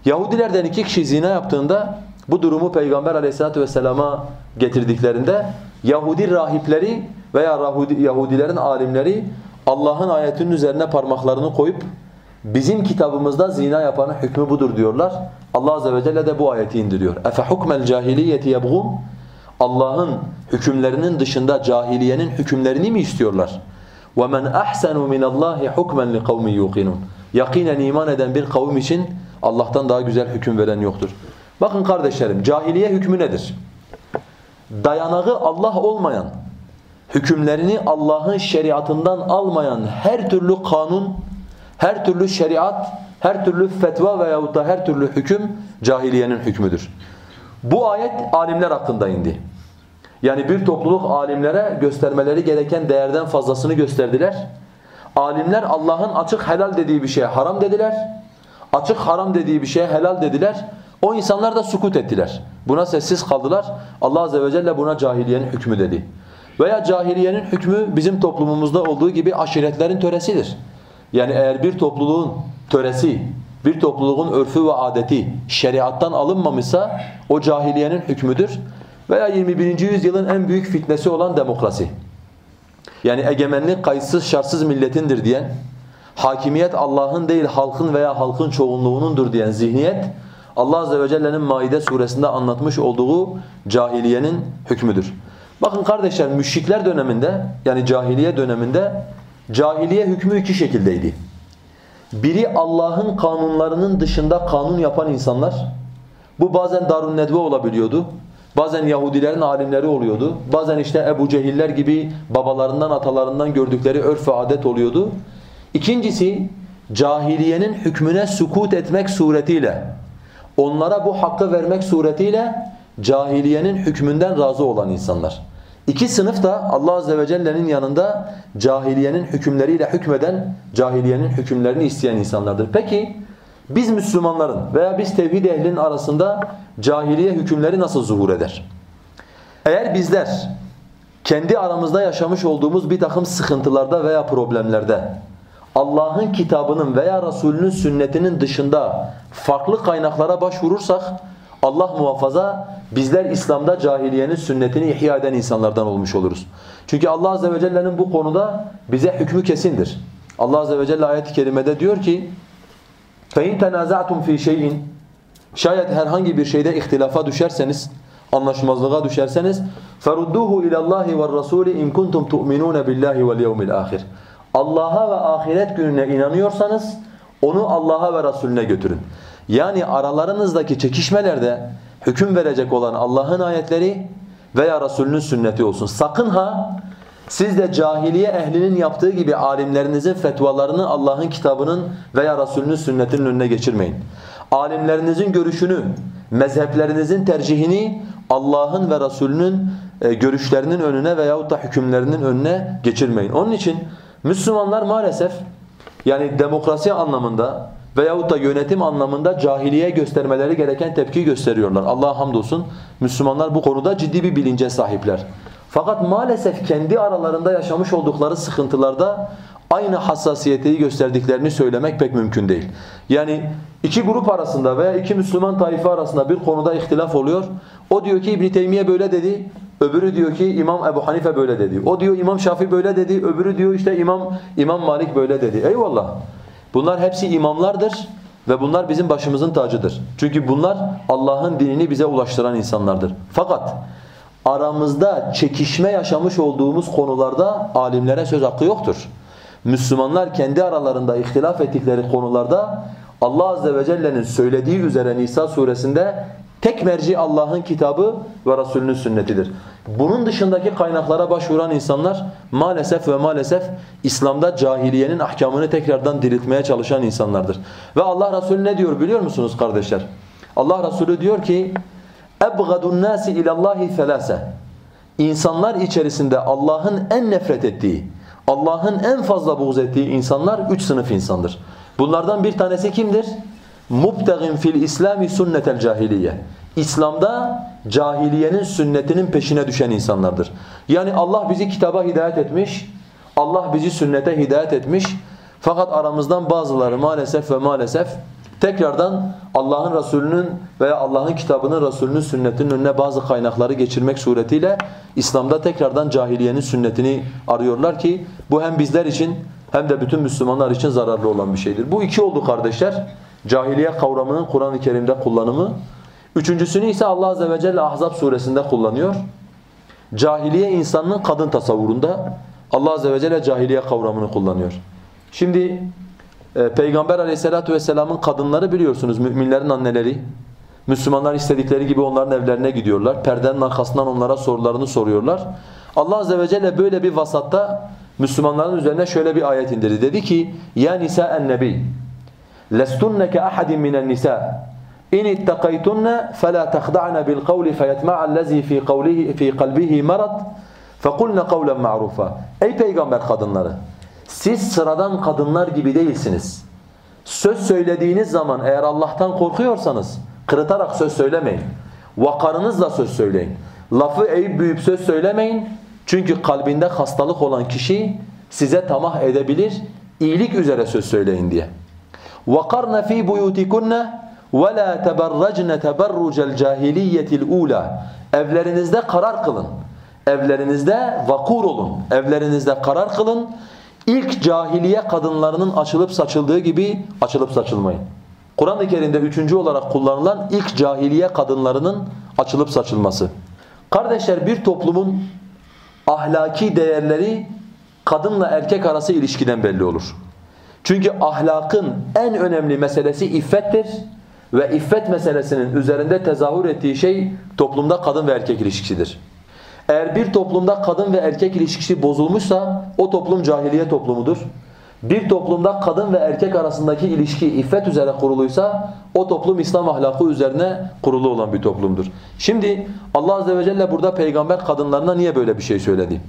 Yahudilerden iki kişi zina yaptığında bu durumu Peygamber aleyhissalatu vesselama getirdiklerinde Yahudi rahipleri veya Yahudilerin alimleri Allah'ın ayetinin üzerine parmaklarını koyup bizim kitabımızda zina yapanın hükmü budur diyorlar. Allah azze ve celle de bu ayeti indiriyor. Efe hukmel cahiliyeti yebğun? Allah'ın hükümlerinin dışında cahiliyenin hükümlerini mi istiyorlar? وَمَنْ أَحْسَنُ مِنَ اللّٰهِ حُكْمًا لِقَوْمٍ يُوقِنُونَ Yakinen iman eden bir kavim için Allah'tan daha güzel hüküm veren yoktur. Bakın kardeşlerim, cahiliye hükmü nedir? Dayanağı Allah olmayan, hükümlerini Allah'ın şeriatından almayan her türlü kanun, her türlü şeriat, her türlü fetva veyahut da her türlü hüküm cahiliyenin hükmüdür. Bu ayet alimler hakkında indi. Yani bir topluluk alimlere göstermeleri gereken değerden fazlasını gösterdiler. Alimler Allah'ın açık helal dediği bir şeye haram dediler. Açık haram dediği bir şeye helal dediler. O insanlar da sukut ettiler. Buna sessiz kaldılar. Allah azze ve celle buna cahiliyenin hükmü dedi. Veya cahiliyenin hükmü bizim toplumumuzda olduğu gibi aşiretlerin töresidir. Yani eğer bir topluluğun töresi, bir topluluğun örfü ve adeti şeriattan alınmamışsa o cahiliyenin hükmüdür. Veya 21. yüzyılın en büyük fitnesi olan demokrasi. Yani egemenlik kayıtsız şartsız milletindir diyen, hakimiyet Allah'ın değil halkın veya halkın çoğunluğunundur diyen zihniyet, Allah Azze ve Celle'nin Maide suresinde anlatmış olduğu cahiliyenin hükmüdür. Bakın kardeşler müşrikler döneminde yani cahiliye döneminde cahiliye hükmü iki şekildeydi. Biri Allah'ın kanunlarının dışında kanun yapan insanlar. Bu bazen Darun Nedve olabiliyordu. Bazen Yahudilerin alimleri oluyordu. Bazen işte Ebu Cehiller gibi babalarından atalarından gördükleri örf ve adet oluyordu. İkincisi cahiliyenin hükmüne sukut etmek suretiyle onlara bu hakkı vermek suretiyle cahiliyenin hükmünden razı olan insanlar. İki sınıf da Allah Azze ve Celle'nin yanında cahiliyenin hükümleriyle hükmeden, cahiliyenin hükümlerini isteyen insanlardır. Peki biz Müslümanların veya biz tevhid ehlinin arasında cahiliye hükümleri nasıl zuhur eder? Eğer bizler kendi aramızda yaşamış olduğumuz bir takım sıkıntılarda veya problemlerde Allah'ın kitabının veya Resulünün sünnetinin dışında farklı kaynaklara başvurursak Allah muhafaza bizler İslam'da cahiliyenin sünnetini ihya eden insanlardan olmuş oluruz. Çünkü Allah Azze ve Celle'nin bu konuda bize hükmü kesindir. Allah Azze ve Celle ayet-i kerimede diyor ki فَاِنْ تَنَازَعْتُمْ ف۪ي شَيْءٍ Şayet herhangi bir şeyde ihtilafa düşerseniz, anlaşmazlığa düşerseniz فَرُدُّوهُ اِلَى اللّٰهِ وَالرَّسُولِ اِنْ كُنْتُمْ تُؤْمِنُونَ بِاللّٰهِ وَالْيَوْمِ الْآخِرِ Allah'a ve ahiret gününe inanıyorsanız onu Allah'a ve Resulüne götürün. Yani aralarınızdaki çekişmelerde hüküm verecek olan Allah'ın ayetleri veya Resulünün sünneti olsun. Sakın ha siz de cahiliye ehlinin yaptığı gibi alimlerinizin fetvalarını Allah'ın kitabının veya Resulünün sünnetinin önüne geçirmeyin. Alimlerinizin görüşünü, mezheplerinizin tercihini Allah'ın ve Resulünün e, görüşlerinin önüne veyahut da hükümlerinin önüne geçirmeyin. Onun için Müslümanlar maalesef yani demokrasi anlamında veyahut da yönetim anlamında cahiliye göstermeleri gereken tepki gösteriyorlar. Allah'a hamdolsun Müslümanlar bu konuda ciddi bir bilince sahipler. Fakat maalesef kendi aralarında yaşamış oldukları sıkıntılarda aynı hassasiyeti gösterdiklerini söylemek pek mümkün değil. Yani iki grup arasında veya iki Müslüman taife arasında bir konuda ihtilaf oluyor. O diyor ki İbn Teymiye böyle dedi. Öbürü diyor ki İmam Ebu Hanife böyle dedi. O diyor İmam Şafii böyle dedi. Öbürü diyor işte İmam İmam Malik böyle dedi. Eyvallah. Bunlar hepsi imamlardır ve bunlar bizim başımızın tacıdır. Çünkü bunlar Allah'ın dinini bize ulaştıran insanlardır. Fakat aramızda çekişme yaşamış olduğumuz konularda alimlere söz hakkı yoktur. Müslümanlar kendi aralarında ihtilaf ettikleri konularda Allah azze ve celle'nin söylediği üzere Nisa suresinde tek merci Allah'ın kitabı ve Resulünün sünnetidir. Bunun dışındaki kaynaklara başvuran insanlar maalesef ve maalesef İslam'da cahiliyenin ahkamını tekrardan diriltmeye çalışan insanlardır. Ve Allah Resulü ne diyor biliyor musunuz kardeşler? Allah Resulü diyor ki اَبْغَدُ النَّاسِ اِلَى اللّٰهِ ثَلَاسَ İnsanlar içerisinde Allah'ın en nefret ettiği, Allah'ın en fazla buğz ettiği insanlar üç sınıf insandır. Bunlardan bir tanesi kimdir? مُبْتَغٍ fil islami sünnetel cahiliye. İslam'da cahiliyenin sünnetinin peşine düşen insanlardır. Yani Allah bizi kitaba hidayet etmiş, Allah bizi sünnete hidayet etmiş. Fakat aramızdan bazıları maalesef ve maalesef tekrardan Allah'ın Resulü'nün veya Allah'ın kitabının Resulü'nün sünnetinin önüne bazı kaynakları geçirmek suretiyle İslam'da tekrardan cahiliyenin sünnetini arıyorlar ki bu hem bizler için hem de bütün Müslümanlar için zararlı olan bir şeydir. Bu iki oldu kardeşler. Cahiliye kavramının Kur'an-ı Kerim'de kullanımı. Üçüncüsünü ise Allah Azze ve Celle Ahzab suresinde kullanıyor. Cahiliye insanının kadın tasavvurunda Allah Azze ve Celle cahiliye kavramını kullanıyor. Şimdi e, Peygamber Aleyhisselatü vesselamın kadınları biliyorsunuz müminlerin anneleri. Müslümanlar istedikleri gibi onların evlerine gidiyorlar. Perdenin arkasından onlara sorularını soruyorlar. Allah Azze ve Celle böyle bir vasatta Müslümanların üzerine şöyle bir ayet indirdi. Dedi ki: "Ya nisa'en nebi, lestunne ke ahadin minen nisa. İn ittaqaytunna fela tahda'na bil kavli feyetma'allazi fi kavlihi fi kalbihi marad. Fekulna kavlen ma'rufa." Ey peygamber kadınları, siz sıradan kadınlar gibi değilsiniz. Söz söylediğiniz zaman eğer Allah'tan korkuyorsanız kırıtarak söz söylemeyin. Vakarınızla söz söyleyin. Lafı eğip büyüp söz söylemeyin. Çünkü kalbinde hastalık olan kişi size tamah edebilir. İyilik üzere söz söyleyin diye. وَقَرْنَ ف۪ي بُيُوتِكُنَّ وَلَا تَبَرَّجْنَ تَبَرُّجَ الْجَاهِلِيَّةِ الْعُولَى Evlerinizde karar kılın. Evlerinizde vakur olun. Evlerinizde karar kılın. İlk cahiliye kadınlarının açılıp saçıldığı gibi açılıp saçılmayın. Kur'an-ı Kerim'de üçüncü olarak kullanılan ilk cahiliye kadınlarının açılıp saçılması. Kardeşler bir toplumun ahlaki değerleri kadınla erkek arası ilişkiden belli olur. Çünkü ahlakın en önemli meselesi iffettir ve iffet meselesinin üzerinde tezahür ettiği şey toplumda kadın ve erkek ilişkisidir. Eğer bir toplumda kadın ve erkek ilişkisi bozulmuşsa o toplum cahiliye toplumudur. Bir toplumda kadın ve erkek arasındaki ilişki iffet üzere kuruluysa o toplum İslam ahlakı üzerine kurulu olan bir toplumdur. Şimdi Allah azze ve celle burada peygamber kadınlarına niye böyle bir şey söyledi?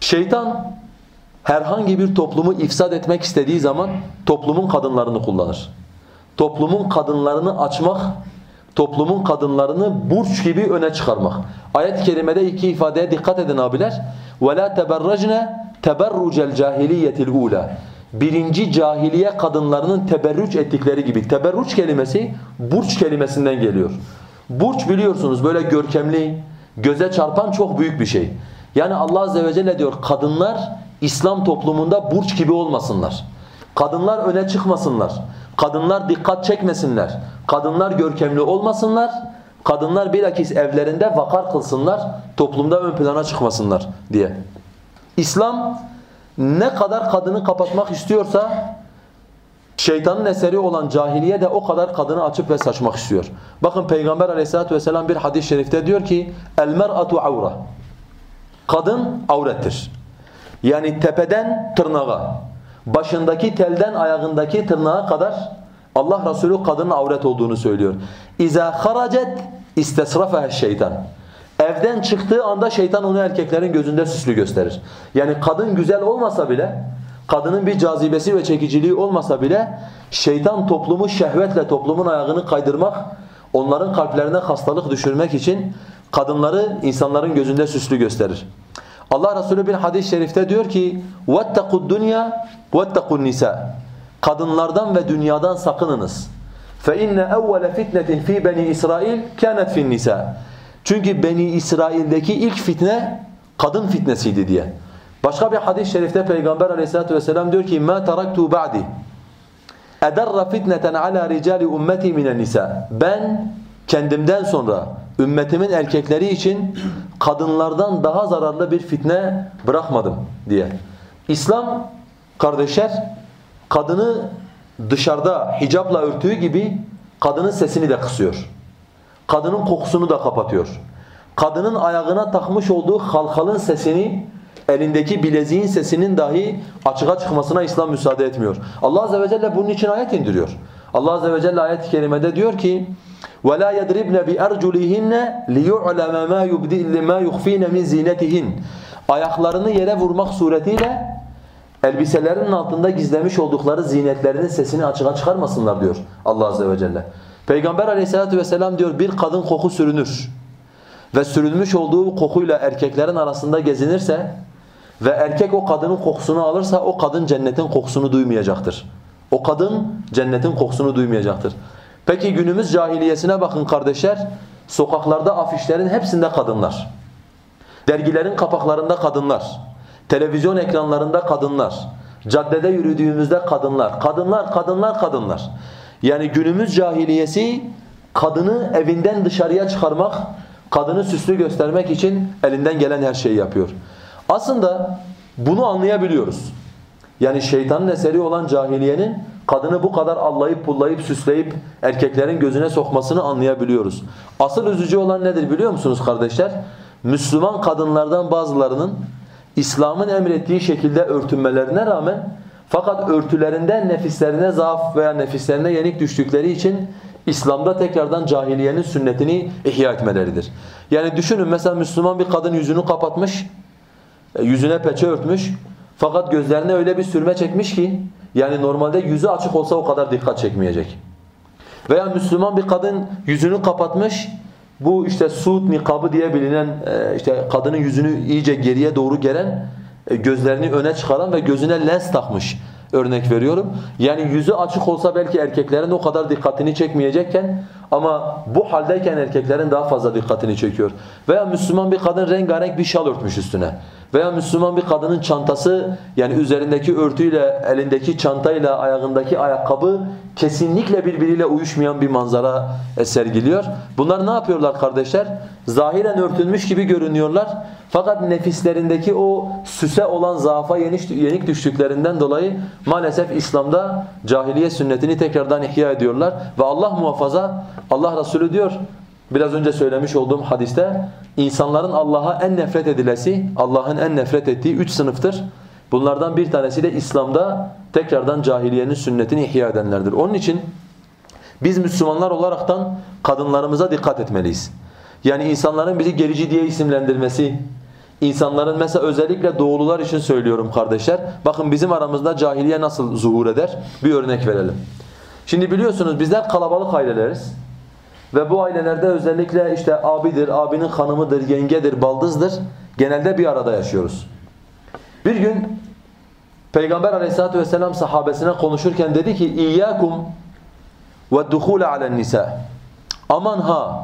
Şeytan herhangi bir toplumu ifsad etmek istediği zaman toplumun kadınlarını kullanır Toplumun kadınlarını açmak, toplumun kadınlarını burç gibi öne çıkarmak. Ayet-i kerimede iki ifadeye dikkat edin abiler. وَلَا تَبَرَّجْنَ تَبَرُّجَ الْجَاهِلِيَّةِ الْعُولَى Birinci cahiliye kadınlarının teberrüç ettikleri gibi. Teberrüç kelimesi burç kelimesinden geliyor. Burç biliyorsunuz böyle görkemli, göze çarpan çok büyük bir şey. Yani Allah Azze ve Celle diyor kadınlar İslam toplumunda burç gibi olmasınlar. Kadınlar öne çıkmasınlar. Kadınlar dikkat çekmesinler. Kadınlar görkemli olmasınlar. Kadınlar bilakis evlerinde vakar kılsınlar. Toplumda ön plana çıkmasınlar diye. İslam ne kadar kadını kapatmak istiyorsa şeytanın eseri olan cahiliye de o kadar kadını açıp ve saçmak istiyor. Bakın Peygamber aleyhissalatü vesselam bir hadis-i şerifte diyor ki el mer'atu avra. Kadın avrettir. Yani tepeden tırnağa, başındaki telden ayağındaki tırnağa kadar Allah Resulü kadının avret olduğunu söylüyor. İza haracet istesrafaha şeytan. Evden çıktığı anda şeytan onu erkeklerin gözünde süslü gösterir. Yani kadın güzel olmasa bile, kadının bir cazibesi ve çekiciliği olmasa bile şeytan toplumu şehvetle toplumun ayağını kaydırmak, onların kalplerine hastalık düşürmek için kadınları insanların gözünde süslü gösterir. Allah Resulü bir hadis-i şerifte diyor ki وَاتَّقُوا الدُّنْيَا وَاتَّقُوا النِّسَاءِ Kadınlardan ve dünyadan sakınınız. فَاِنَّ اَوَّلَ فِتْنَةٍ ف۪ي بَنِي İsrail كَانَتْ فِي النِّسَاءِ Çünkü Beni İsrail'deki ilk fitne kadın fitnesiydi diye. Başka bir hadis-i şerifte Peygamber aleyhissalatu vesselam diyor ki مَا تَرَكْتُ بَعْدِ اَدَرَّ فِتْنَةً عَلَى رِجَالِ اُمَّتِي مِنَ النِّسَاءِ Ben kendimden sonra ümmetimin erkekleri için kadınlardan daha zararlı bir fitne bırakmadım diye. İslam kardeşler kadını dışarıda hicapla örtüğü gibi kadının sesini de kısıyor. Kadının kokusunu da kapatıyor. Kadının ayağına takmış olduğu halkalın sesini, elindeki bileziğin sesinin dahi açığa çıkmasına İslam müsaade etmiyor. Allah azze ve celle bunun için ayet indiriyor. Allah azze ve celle ayet-i kerimede diyor ki: وَلَا يَضْرِبْنَ بِأَرْجُلِهِنَّ لِيُعْلَمَ مَا يُبْدِئْنَ مَا يُخْفِينَ مِنْ زِينَتِهِنَّ Ayaklarını yere vurmak suretiyle elbiselerinin altında gizlemiş oldukları zinetlerinin sesini açığa çıkarmasınlar diyor Allah azze ve celle. Peygamber aleyhissalatu vesselam diyor bir kadın koku sürünür ve sürülmüş olduğu kokuyla erkeklerin arasında gezinirse ve erkek o kadının kokusunu alırsa o kadın cennetin kokusunu duymayacaktır. O kadın cennetin kokusunu duymayacaktır. Peki günümüz cahiliyesine bakın kardeşler. Sokaklarda afişlerin hepsinde kadınlar. Dergilerin kapaklarında kadınlar. Televizyon ekranlarında kadınlar. Caddede yürüdüğümüzde kadınlar. Kadınlar, kadınlar, kadınlar. Yani günümüz cahiliyesi kadını evinden dışarıya çıkarmak, kadını süslü göstermek için elinden gelen her şeyi yapıyor. Aslında bunu anlayabiliyoruz. Yani şeytanın eseri olan cahiliyenin kadını bu kadar allayıp pullayıp süsleyip erkeklerin gözüne sokmasını anlayabiliyoruz. Asıl üzücü olan nedir biliyor musunuz kardeşler? Müslüman kadınlardan bazılarının İslam'ın emrettiği şekilde örtünmelerine rağmen fakat örtülerinden nefislerine zaaf veya nefislerine yenik düştükleri için İslam'da tekrardan cahiliyenin sünnetini ihya etmeleridir. Yani düşünün mesela Müslüman bir kadın yüzünü kapatmış, e, yüzüne peçe örtmüş fakat gözlerine öyle bir sürme çekmiş ki yani normalde yüzü açık olsa o kadar dikkat çekmeyecek. Veya Müslüman bir kadın yüzünü kapatmış bu işte suud nikabı diye bilinen e, işte kadının yüzünü iyice geriye doğru gelen e, gözlerini öne çıkaran ve gözüne lens takmış örnek veriyorum. Yani yüzü açık olsa belki erkeklerin o kadar dikkatini çekmeyecekken ama bu haldeyken erkeklerin daha fazla dikkatini çekiyor. Veya Müslüman bir kadın rengarenk bir şal örtmüş üstüne. Veya Müslüman bir kadının çantası yani üzerindeki örtüyle, elindeki çantayla, ayağındaki ayakkabı kesinlikle birbiriyle uyuşmayan bir manzara sergiliyor. Bunlar ne yapıyorlar kardeşler? Zahiren örtülmüş gibi görünüyorlar. Fakat nefislerindeki o süse olan zaafa yenik düştüklerinden dolayı maalesef İslam'da cahiliye sünnetini tekrardan ihya ediyorlar. Ve Allah muhafaza, Allah Resulü diyor biraz önce söylemiş olduğum hadiste insanların Allah'a en nefret edilesi, Allah'ın en nefret ettiği üç sınıftır. Bunlardan bir tanesi de İslam'da tekrardan cahiliyenin sünnetini ihya edenlerdir. Onun için biz Müslümanlar olaraktan kadınlarımıza dikkat etmeliyiz. Yani insanların bizi gerici diye isimlendirmesi, insanların mesela özellikle doğulular için söylüyorum kardeşler. Bakın bizim aramızda cahiliye nasıl zuhur eder? Bir örnek verelim. Şimdi biliyorsunuz bizler kalabalık aileleriz. Ve bu ailelerde özellikle işte abidir, abinin hanımıdır, yengedir, baldızdır. Genelde bir arada yaşıyoruz. Bir gün Peygamber aleyhissalatu vesselam sahabesine konuşurken dedi ki İyyâkum وَالدُّخُولَ عَلَى النِّسَاءِ Aman ha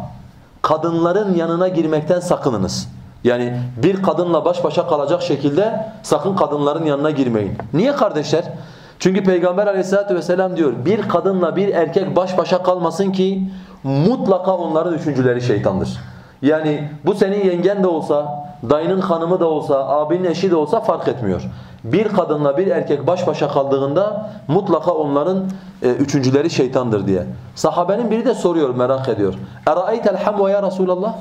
kadınların yanına girmekten sakınınız. Yani bir kadınla baş başa kalacak şekilde sakın kadınların yanına girmeyin. Niye kardeşler? Çünkü Peygamber aleyhissalatu vesselam diyor bir kadınla bir erkek baş başa kalmasın ki mutlaka onların üçüncüleri şeytandır. Yani bu senin yengen de olsa, dayının hanımı da olsa, abinin eşi de olsa fark etmiyor. Bir kadınla bir erkek baş başa kaldığında mutlaka onların e, üçüncüleri şeytandır diye. Sahabenin biri de soruyor, merak ediyor. اَرَأَيْتَ الْحَمْوَ ya Resulallah?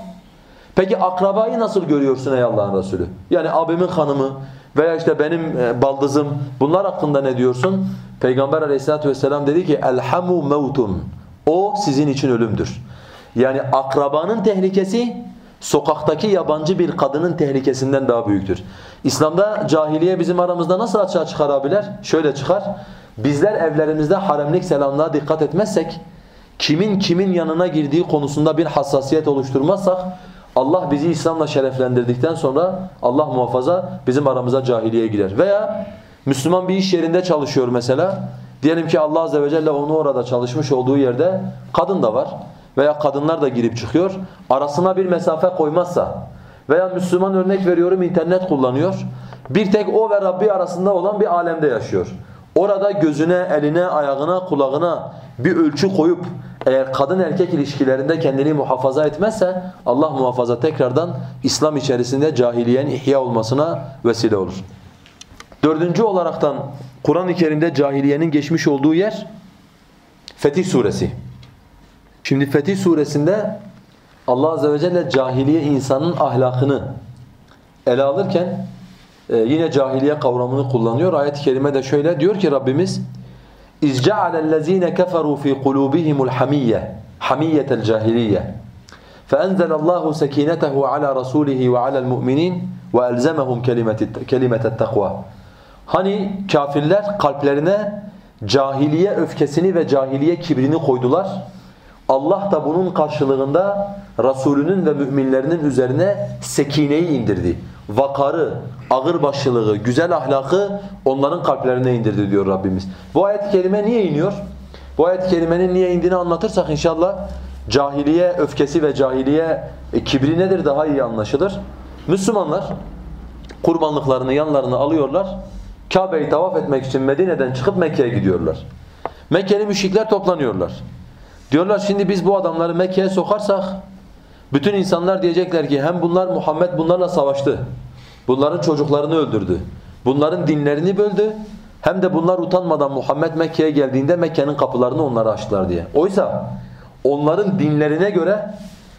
Peki akrabayı nasıl görüyorsun ey Allah'ın Resulü? Yani abimin hanımı veya işte benim e, baldızım bunlar hakkında ne diyorsun? Peygamber aleyhissalatu vesselam dedi ki elhamu mevtun. O sizin için ölümdür. Yani akrabanın tehlikesi sokaktaki yabancı bir kadının tehlikesinden daha büyüktür. İslam'da cahiliye bizim aramızda nasıl açığa çıkar abiler? Şöyle çıkar. Bizler evlerimizde haremlik selamlığa dikkat etmezsek, kimin kimin yanına girdiği konusunda bir hassasiyet oluşturmazsak Allah bizi İslam'la şereflendirdikten sonra Allah muhafaza bizim aramıza cahiliye girer. Veya Müslüman bir iş yerinde çalışıyor mesela. Diyelim ki Allah azze ve celle onu orada çalışmış olduğu yerde kadın da var veya kadınlar da girip çıkıyor. Arasına bir mesafe koymazsa veya Müslüman örnek veriyorum internet kullanıyor. Bir tek o ve Rabbi arasında olan bir alemde yaşıyor. Orada gözüne, eline, ayağına, kulağına bir ölçü koyup eğer kadın erkek ilişkilerinde kendini muhafaza etmezse Allah muhafaza tekrardan İslam içerisinde cahiliyenin ihya olmasına vesile olur. Dördüncü olaraktan Kur'an-ı Kerim'de cahiliyenin geçmiş olduğu yer Fetih suresi. Şimdi Fetih suresinde Allah azze ve celle cahiliye insanın ahlakını ele alırken e, yine cahiliye kavramını kullanıyor. Ayet-i kerime de şöyle diyor ki Rabbimiz اِذْ جَعَلَ الَّذ۪ينَ كَفَرُوا ف۪ي قُلُوبِهِمُ الْحَمِيَّةِ حَمِيَّةَ الْجَاهِلِيَّةِ فَأَنْزَلَ اللّٰهُ سَك۪ينَتَهُ عَلَى رَسُولِهِ وَعَلَى الْمُؤْمِنِينَ وَأَلْزَمَهُمْ كَلِمَةَ التَّقْوَى Hani kafirler kalplerine cahiliye öfkesini ve cahiliye kibrini koydular. Allah da bunun karşılığında Resulünün ve müminlerinin üzerine sekineyi indirdi. Vakarı, ağırbaşlılığı, güzel ahlakı onların kalplerine indirdi diyor Rabbimiz. Bu ayet-i kerime niye iniyor? Bu ayet-i kerimenin niye indiğini anlatırsak inşallah cahiliye öfkesi ve cahiliye e, kibri nedir daha iyi anlaşılır. Müslümanlar kurbanlıklarını yanlarına alıyorlar. Kabe'yi tavaf etmek için Medine'den çıkıp Mekke'ye gidiyorlar. Mekkeli müşrikler toplanıyorlar. Diyorlar şimdi biz bu adamları Mekke'ye sokarsak bütün insanlar diyecekler ki hem bunlar Muhammed bunlarla savaştı. Bunların çocuklarını öldürdü. Bunların dinlerini böldü. Hem de bunlar utanmadan Muhammed Mekke'ye geldiğinde Mekke'nin kapılarını onlara açtılar diye. Oysa onların dinlerine göre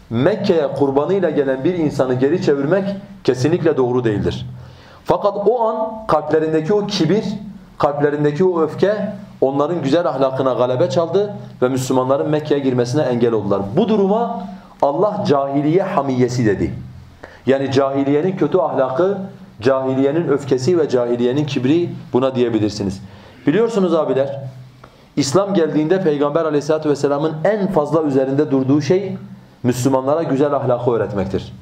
Mekke'ye kurbanıyla gelen bir insanı geri çevirmek kesinlikle doğru değildir. Fakat o an kalplerindeki o kibir, kalplerindeki o öfke onların güzel ahlakına galebe çaldı ve Müslümanların Mekke'ye girmesine engel oldular. Bu duruma Allah cahiliye hamiyesi dedi. Yani cahiliyenin kötü ahlakı, cahiliyenin öfkesi ve cahiliyenin kibri buna diyebilirsiniz. Biliyorsunuz abiler, İslam geldiğinde Peygamber aleyhissalatu vesselamın en fazla üzerinde durduğu şey Müslümanlara güzel ahlakı öğretmektir.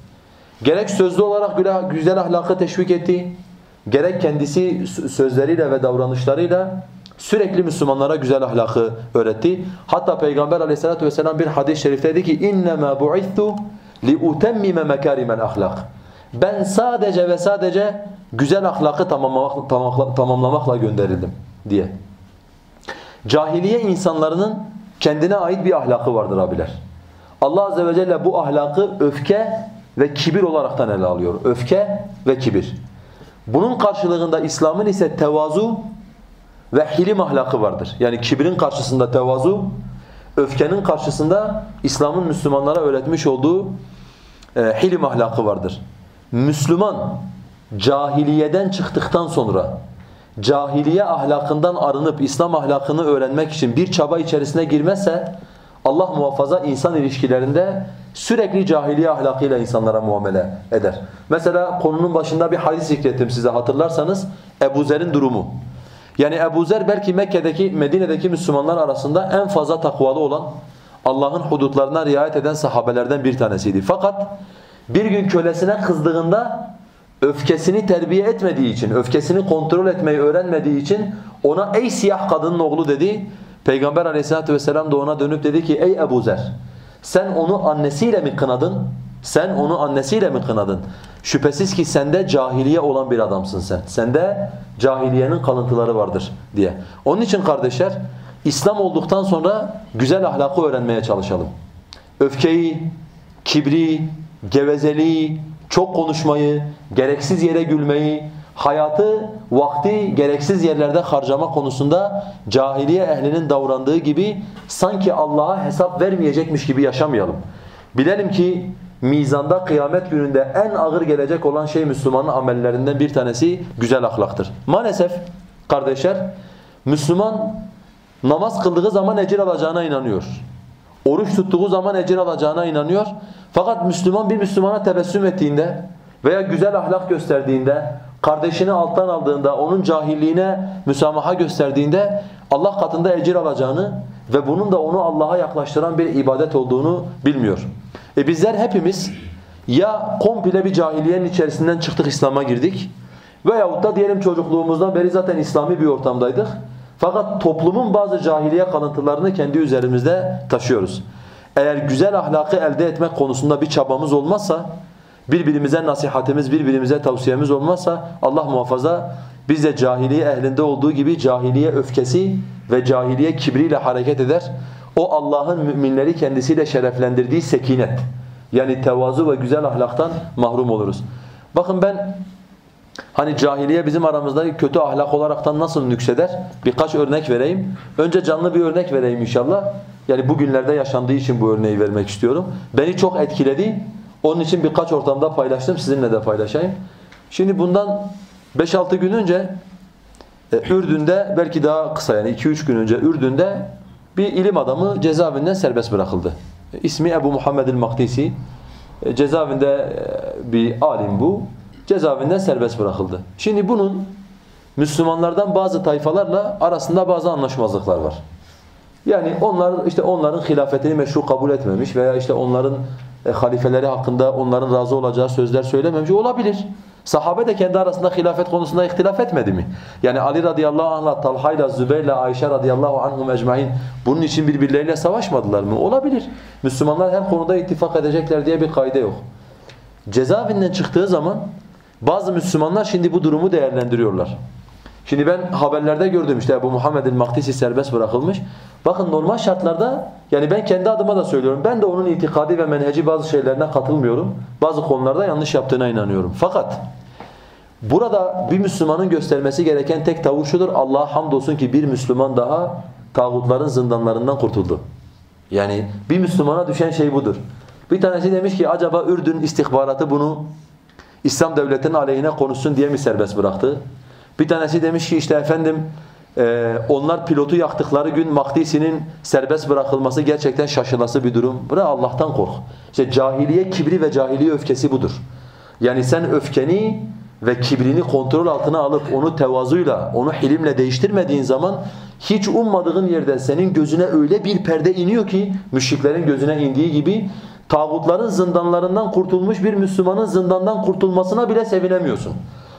Gerek sözlü olarak güzel ahlakı teşvik etti, gerek kendisi sözleriyle ve davranışlarıyla sürekli Müslümanlara güzel ahlakı öğretti. Hatta Peygamber aleyhissalatu vesselam bir hadis-i şerifte dedi ki اِنَّمَا بُعِثُّ لِاُتَمِّمَ مَكَارِمَ الْأَخْلَاقِ Ben sadece ve sadece güzel ahlakı tamamlamak, tamamlamakla gönderildim diye. Cahiliye insanlarının kendine ait bir ahlakı vardır abiler. Allah azze ve celle bu ahlakı öfke ve kibir olaraktan ele alıyor. Öfke ve kibir. Bunun karşılığında İslam'ın ise tevazu ve hilim ahlakı vardır. Yani kibrin karşısında tevazu, öfkenin karşısında İslam'ın Müslümanlara öğretmiş olduğu e, hilim ahlakı vardır. Müslüman cahiliyeden çıktıktan sonra cahiliye ahlakından arınıp İslam ahlakını öğrenmek için bir çaba içerisine girmezse Allah muhafaza insan ilişkilerinde sürekli cahiliye ahlakıyla insanlara muamele eder. Mesela konunun başında bir hadis zikrettim size hatırlarsanız Ebu Zer'in durumu. Yani Ebu Zer belki Mekke'deki, Medine'deki Müslümanlar arasında en fazla takvalı olan, Allah'ın hudutlarına riayet eden sahabelerden bir tanesiydi. Fakat bir gün kölesine kızdığında öfkesini terbiye etmediği için, öfkesini kontrol etmeyi öğrenmediği için ona ey siyah kadının oğlu dedi. Peygamber aleyhissalatu vesselam da ona dönüp dedi ki ey Ebu Zer sen onu annesiyle mi kınadın? Sen onu annesiyle mi kınadın? Şüphesiz ki sende cahiliye olan bir adamsın sen. Sende cahiliyenin kalıntıları vardır diye. Onun için kardeşler İslam olduktan sonra güzel ahlakı öğrenmeye çalışalım. Öfkeyi, kibri, gevezeliği, çok konuşmayı, gereksiz yere gülmeyi, hayatı, vakti gereksiz yerlerde harcama konusunda cahiliye ehlinin davrandığı gibi sanki Allah'a hesap vermeyecekmiş gibi yaşamayalım. Bilelim ki mizanda kıyamet gününde en ağır gelecek olan şey Müslümanın amellerinden bir tanesi güzel ahlaktır. Maalesef kardeşler Müslüman namaz kıldığı zaman ecir alacağına inanıyor. Oruç tuttuğu zaman ecir alacağına inanıyor. Fakat Müslüman bir Müslümana tebessüm ettiğinde veya güzel ahlak gösterdiğinde, kardeşini alttan aldığında, onun cahilliğine müsamaha gösterdiğinde Allah katında ecir alacağını ve bunun da onu Allah'a yaklaştıran bir ibadet olduğunu bilmiyor. E bizler hepimiz ya komple bir cahiliyenin içerisinden çıktık İslam'a girdik veyahut da diyelim çocukluğumuzdan beri zaten İslami bir ortamdaydık. Fakat toplumun bazı cahiliye kalıntılarını kendi üzerimizde taşıyoruz. Eğer güzel ahlakı elde etmek konusunda bir çabamız olmazsa, birbirimize nasihatimiz, birbirimize tavsiyemiz olmazsa Allah muhafaza biz de cahiliye ehlinde olduğu gibi cahiliye öfkesi ve cahiliye kibriyle hareket eder. O Allah'ın müminleri kendisiyle şereflendirdiği sekinet yani tevazu ve güzel ahlaktan mahrum oluruz. Bakın ben Hani cahiliye bizim aramızda kötü ahlak olaraktan nasıl nükseder? Birkaç örnek vereyim. Önce canlı bir örnek vereyim inşallah. Yani bugünlerde yaşandığı için bu örneği vermek istiyorum. Beni çok etkiledi. Onun için birkaç ortamda paylaştım. Sizinle de paylaşayım. Şimdi bundan 5-6 gün önce e, Ürdün'de belki daha kısa yani 2-3 gün önce Ürdün'de bir ilim adamı cezaevinden serbest bırakıldı. İsmi Ebu Muhammed el-Maktisi. E, cezaevinde e, bir alim bu. Cezaevinden serbest bırakıldı. Şimdi bunun Müslümanlardan bazı tayfalarla arasında bazı anlaşmazlıklar var. Yani onlar işte onların hilafetini meşru kabul etmemiş veya işte onların e, halifeleri hakkında onların razı olacağı sözler söylememiş olabilir. Sahabe de kendi arasında hilafet konusunda ihtilaf etmedi mi? Yani Ali radıyallahu anh'la Talha'yla Zübeyir'le Ayşe radıyallahu anhum ecmaîn bunun için birbirleriyle savaşmadılar mı? Olabilir. Müslümanlar her konuda ittifak edecekler diye bir kaide yok. Cezaevinden çıktığı zaman bazı Müslümanlar şimdi bu durumu değerlendiriyorlar. Şimdi ben haberlerde gördüm işte bu Muhammed'in Maktisi serbest bırakılmış. Bakın normal şartlarda yani ben kendi adıma da söylüyorum. Ben de onun itikadi ve menheci bazı şeylerine katılmıyorum. Bazı konularda yanlış yaptığına inanıyorum. Fakat burada bir Müslümanın göstermesi gereken tek tavır şudur. Allah'a hamdolsun ki bir Müslüman daha tağutların zindanlarından kurtuldu. Yani bir Müslümana düşen şey budur. Bir tanesi demiş ki acaba Ürdün istihbaratı bunu İslam devletinin aleyhine konuşsun diye mi serbest bıraktı? Bir tanesi demiş ki işte efendim e, onlar pilotu yaktıkları gün Mahdisi'nin serbest bırakılması gerçekten şaşılası bir durum. Buna Allah'tan kork. İşte cahiliye kibri ve cahiliye öfkesi budur. Yani sen öfkeni ve kibrini kontrol altına alıp onu tevazuyla, onu hilimle değiştirmediğin zaman hiç ummadığın yerde senin gözüne öyle bir perde iniyor ki müşriklerin gözüne indiği gibi tağutların zindanlarından kurtulmuş bir Müslümanın zindandan kurtulmasına bile sevinemiyorsun.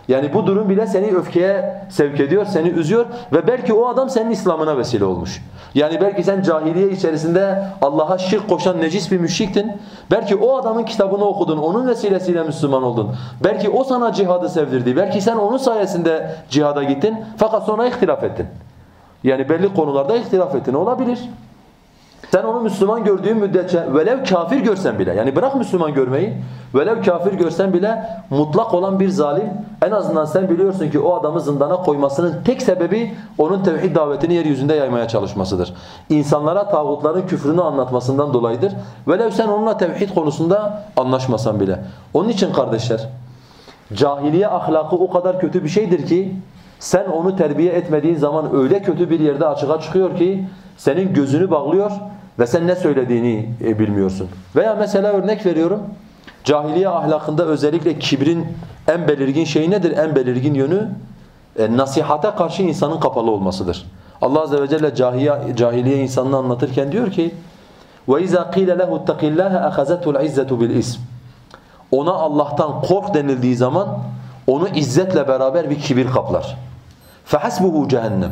Yani bu durum bile seni öfkeye sevk ediyor, seni üzüyor ve belki o adam senin İslam'ına vesile olmuş. Yani belki sen cahiliye içerisinde Allah'a şirk koşan necis bir müşriktin. Belki o adamın kitabını okudun, onun vesilesiyle Müslüman oldun. Belki o sana cihadı sevdirdi. Belki sen onun sayesinde cihada gittin fakat sonra ihtilaf ettin. Yani belli konularda ihtilaf ettin olabilir. Sen onu Müslüman gördüğün müddetçe velev kafir görsen bile yani bırak Müslüman görmeyi velev kafir görsen bile mutlak olan bir zalim en azından sen biliyorsun ki o adamı zindana koymasının tek sebebi onun tevhid davetini yeryüzünde yaymaya çalışmasıdır. İnsanlara tağutların küfrünü anlatmasından dolayıdır. Velev sen onunla tevhid konusunda anlaşmasan bile. Onun için kardeşler cahiliye ahlakı o kadar kötü bir şeydir ki sen onu terbiye etmediğin zaman öyle kötü bir yerde açığa çıkıyor ki senin gözünü bağlıyor ve sen ne söylediğini e, bilmiyorsun. Veya mesela örnek veriyorum. Cahiliye ahlakında özellikle kibrin en belirgin şeyi nedir? En belirgin yönü e, nasihate karşı insanın kapalı olmasıdır. Allah azze ve celle cahiliye, cahiliye insanını anlatırken diyor ki: "Ve iza qila lehu ittaqillaha akhazatu'l izzetu bil ism." Ona Allah'tan kork denildiği zaman onu izzetle beraber bir kibir kaplar. Fehasbuhu cehennem.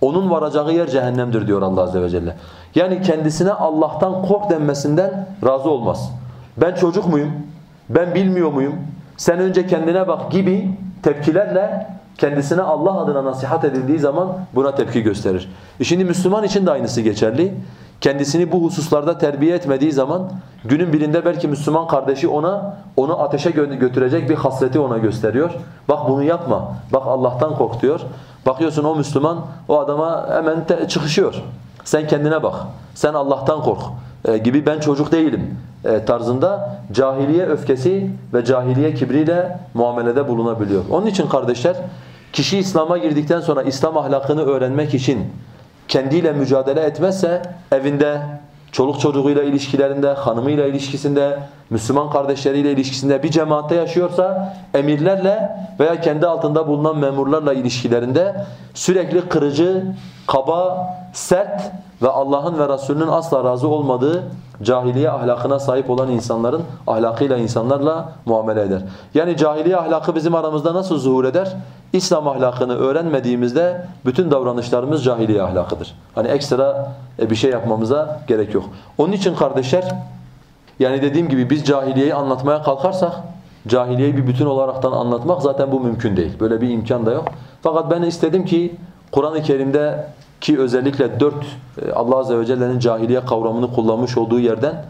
Onun varacağı yer cehennemdir diyor Allah azze ve celle. Yani kendisine Allah'tan kork denmesinden razı olmaz. Ben çocuk muyum? Ben bilmiyor muyum? Sen önce kendine bak gibi tepkilerle kendisine Allah adına nasihat edildiği zaman buna tepki gösterir. E şimdi Müslüman için de aynısı geçerli. Kendisini bu hususlarda terbiye etmediği zaman günün birinde belki Müslüman kardeşi ona onu ateşe götürecek bir hasreti ona gösteriyor. Bak bunu yapma. Bak Allah'tan kork diyor. Bakıyorsun o Müslüman o adama hemen çıkışıyor. Sen kendine bak. Sen Allah'tan kork e, gibi ben çocuk değilim e, tarzında cahiliye öfkesi ve cahiliye kibriyle muamelede bulunabiliyor. Onun için kardeşler kişi İslam'a girdikten sonra İslam ahlakını öğrenmek için kendiyle mücadele etmezse evinde, çoluk çocuğuyla ilişkilerinde, hanımıyla ilişkisinde, Müslüman kardeşleriyle ilişkisinde bir cemaatte yaşıyorsa emirlerle veya kendi altında bulunan memurlarla ilişkilerinde sürekli kırıcı, kaba, sert ve Allah'ın ve Resulünün asla razı olmadığı cahiliye ahlakına sahip olan insanların ahlakıyla insanlarla muamele eder. Yani cahiliye ahlakı bizim aramızda nasıl zuhur eder? İslam ahlakını öğrenmediğimizde bütün davranışlarımız cahiliye ahlakıdır. Hani ekstra e, bir şey yapmamıza gerek yok. Onun için kardeşler yani dediğim gibi biz cahiliyeyi anlatmaya kalkarsak cahiliyeyi bir bütün olaraktan anlatmak zaten bu mümkün değil. Böyle bir imkan da yok. Fakat ben istedim ki Kur'an-ı Kerim'de ki özellikle dört e, Allah Azze ve Celle'nin cahiliye kavramını kullanmış olduğu yerden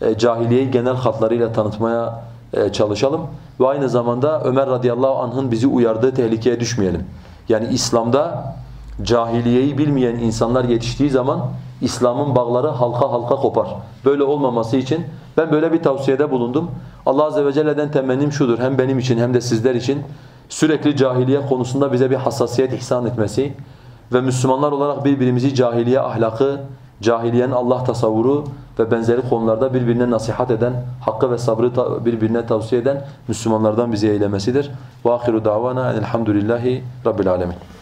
e, cahiliyeyi genel hatlarıyla tanıtmaya e, çalışalım. Ve aynı zamanda Ömer radıyallahu anh'ın bizi uyardığı tehlikeye düşmeyelim. Yani İslam'da cahiliyeyi bilmeyen insanlar yetiştiği zaman İslam'ın bağları halka halka kopar. Böyle olmaması için ben böyle bir tavsiyede bulundum. Allah azze ve celle'den temennim şudur hem benim için hem de sizler için sürekli cahiliye konusunda bize bir hassasiyet ihsan etmesi ve Müslümanlar olarak birbirimizi cahiliye ahlakı, cahiliyenin Allah tasavvuru ve benzeri konularda birbirine nasihat eden, hakkı ve sabrı birbirine tavsiye eden Müslümanlardan bizi eylemesidir. Ve ahiru davana enelhamdülillahi rabbil alemin.